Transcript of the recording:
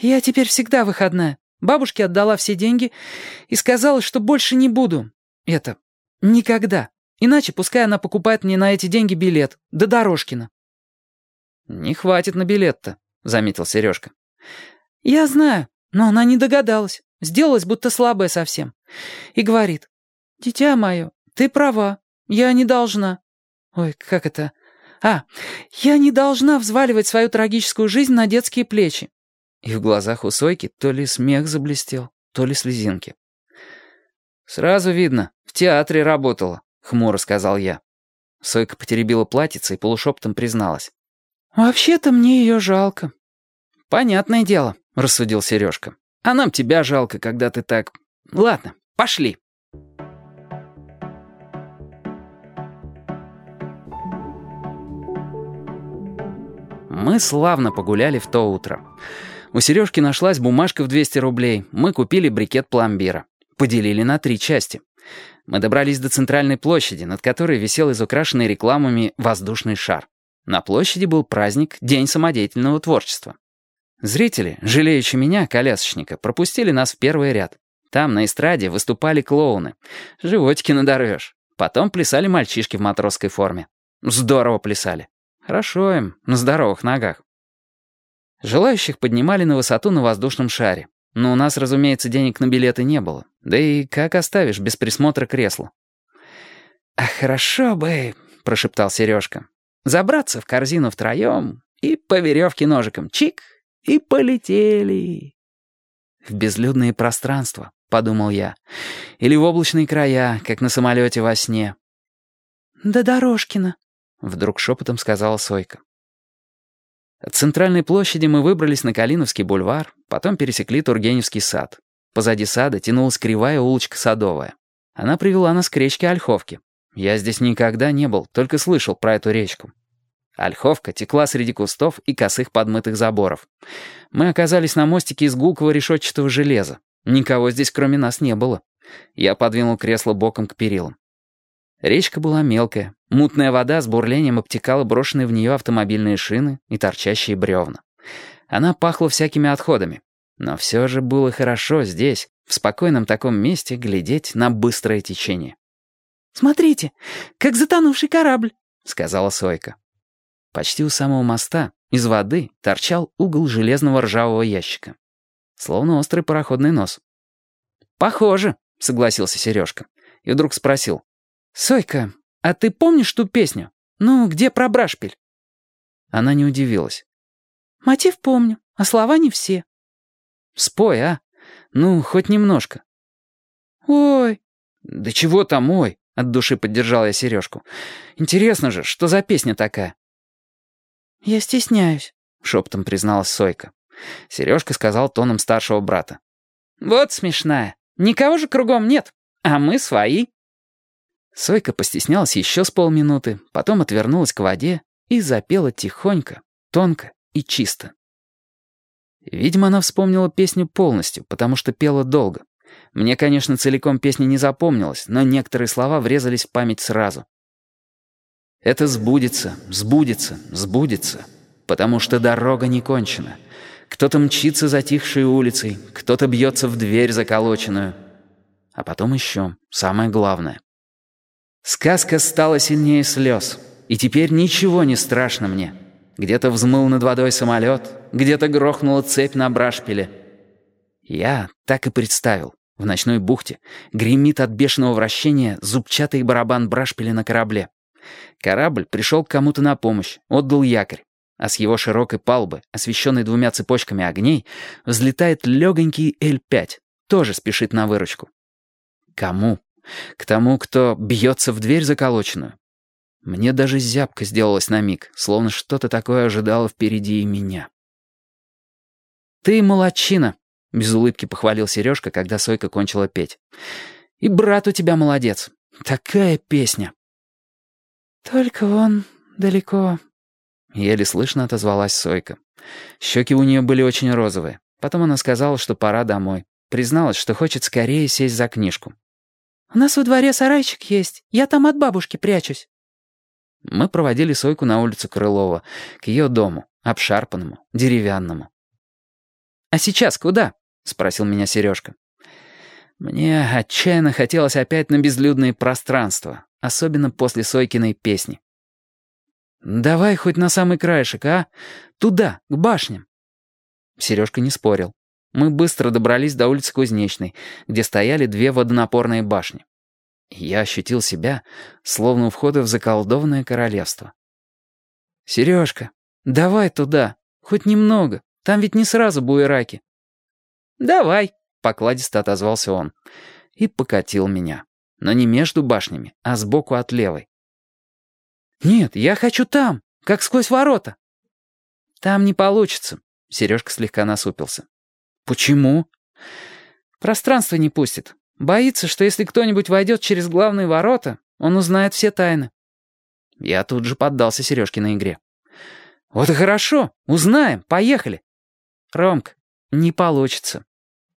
«Я теперь всегда выходная. Бабушке отдала все деньги и сказала, что больше не буду. Это... Никогда. Иначе пускай она покупает мне на эти деньги билет. До Дорожкина». «Не хватит на билет-то», — заметил Сережка. «Я знаю, но она не догадалась. Сделалась будто слабая совсем. И говорит, «Дитя мое, ты права. Я не должна». Ой, как это... А, я не должна взваливать свою трагическую жизнь на детские плечи. И в глазах у Сойки то ли смех заблестел, то ли слезинки. «Сразу видно, в театре работала», — хмуро сказал я. Сойка потеребила платьице и полушепотом призналась. «Вообще-то мне ее жалко». «Понятное дело», — рассудил Сережка. «А нам тебя жалко, когда ты так... Ладно, пошли». Мы славно погуляли в то утро. У Сережки нашлась бумажка в 200 рублей. Мы купили брикет пломбира. Поделили на три части. Мы добрались до центральной площади, над которой висел изукрашенный рекламами воздушный шар. На площади был праздник День самодеятельного творчества. Зрители, жалеющие меня, колясочника, пропустили нас в первый ряд. Там на эстраде выступали клоуны. Животики надорвешь. Потом плясали мальчишки в матросской форме. Здорово плясали. Хорошо им, на здоровых ногах. Желающих поднимали на высоту на воздушном шаре. Но у нас, разумеется, денег на билеты не было. Да и как оставишь без присмотра кресло? «А хорошо бы», — прошептал Сережка, «забраться в корзину втроем и по веревке ножиком чик, и полетели». «В безлюдные пространства», — подумал я, «или в облачные края, как на самолете во сне». «Да Дорожкина», — вдруг шепотом сказала Сойка. От центральной площади мы выбрались на Калиновский бульвар, потом пересекли Тургеневский сад. Позади сада тянулась кривая улочка Садовая. Она привела нас к речке Ольховки. Я здесь никогда не был, только слышал про эту речку. Ольховка текла среди кустов и косых подмытых заборов. Мы оказались на мостике из гулкого решетчатого железа. Никого здесь кроме нас не было. Я подвинул кресло боком к перилам. Речка была мелкая. Мутная вода с бурлением обтекала брошенные в нее автомобильные шины и торчащие бревна. Она пахла всякими отходами. Но все же было хорошо здесь, в спокойном таком месте, глядеть на быстрое течение. «Смотрите, как затонувший корабль», — сказала Сойка. Почти у самого моста из воды торчал угол железного ржавого ящика. Словно острый пароходный нос. «Похоже», — согласился Сережка. И вдруг спросил. «Сойка, а ты помнишь ту песню? Ну, где про Брашпиль?» Она не удивилась. «Мотив помню, а слова не все». «Спой, а? Ну, хоть немножко». «Ой». «Да чего там ой?» — от души поддержал я Сережку. «Интересно же, что за песня такая?» «Я стесняюсь», — шепотом призналась Сойка. Сережка сказал тоном старшего брата. «Вот смешная. Никого же кругом нет, а мы свои». Сойка постеснялась еще с полминуты, потом отвернулась к воде и запела тихонько, тонко и чисто. Видимо, она вспомнила песню полностью, потому что пела долго. Мне, конечно, целиком песня не запомнилась, но некоторые слова врезались в память сразу. «Это сбудется, сбудется, сбудется, потому что дорога не кончена. Кто-то мчится затихшей улицей, кто-то бьется в дверь заколоченную. А потом еще, самое главное. Сказка стала сильнее слез, и теперь ничего не страшно мне. Где-то взмыл над водой самолет, где-то грохнула цепь на брашпиле. Я так и представил. В ночной бухте гремит от бешеного вращения зубчатый барабан брашпиля на корабле. Корабль пришел к кому-то на помощь, отдал якорь. А с его широкой палубы, освещенной двумя цепочками огней, взлетает легонький Л-5, тоже спешит на выручку. Кому? К тому, кто бьется в дверь заколоченную. Мне даже зябко сделалось на миг, словно что-то такое ожидало впереди и меня. «Ты молодчина», — без улыбки похвалил Сережка, когда Сойка кончила петь. «И брат у тебя молодец. Такая песня». «Только он далеко», — еле слышно отозвалась Сойка. Щеки у нее были очень розовые. Потом она сказала, что пора домой. Призналась, что хочет скорее сесть за книжку. «У нас во дворе сарайчик есть. Я там от бабушки прячусь». Мы проводили Сойку на улицу Крылова, к ее дому, обшарпанному, деревянному. «А сейчас куда?» — спросил меня Сережка. Мне отчаянно хотелось опять на безлюдные пространства, особенно после Сойкиной песни. «Давай хоть на самый краешек, а? Туда, к башням». Сережка не спорил. Мы быстро добрались до улицы Кузнечной, где стояли две водонапорные башни. Я ощутил себя, словно у входа в заколдованное королевство. «Сережка, давай туда, хоть немного, там ведь не сразу буераки». «Давай», — покладисто отозвался он. И покатил меня. Но не между башнями, а сбоку от левой. «Нет, я хочу там, как сквозь ворота». «Там не получится», — Сережка слегка насупился. «Почему?» «Пространство не пустит. Боится, что если кто-нибудь войдет через главные ворота, он узнает все тайны». Я тут же поддался Сережкиной игре. «Вот и хорошо, узнаем, поехали». «Ромка, не получится.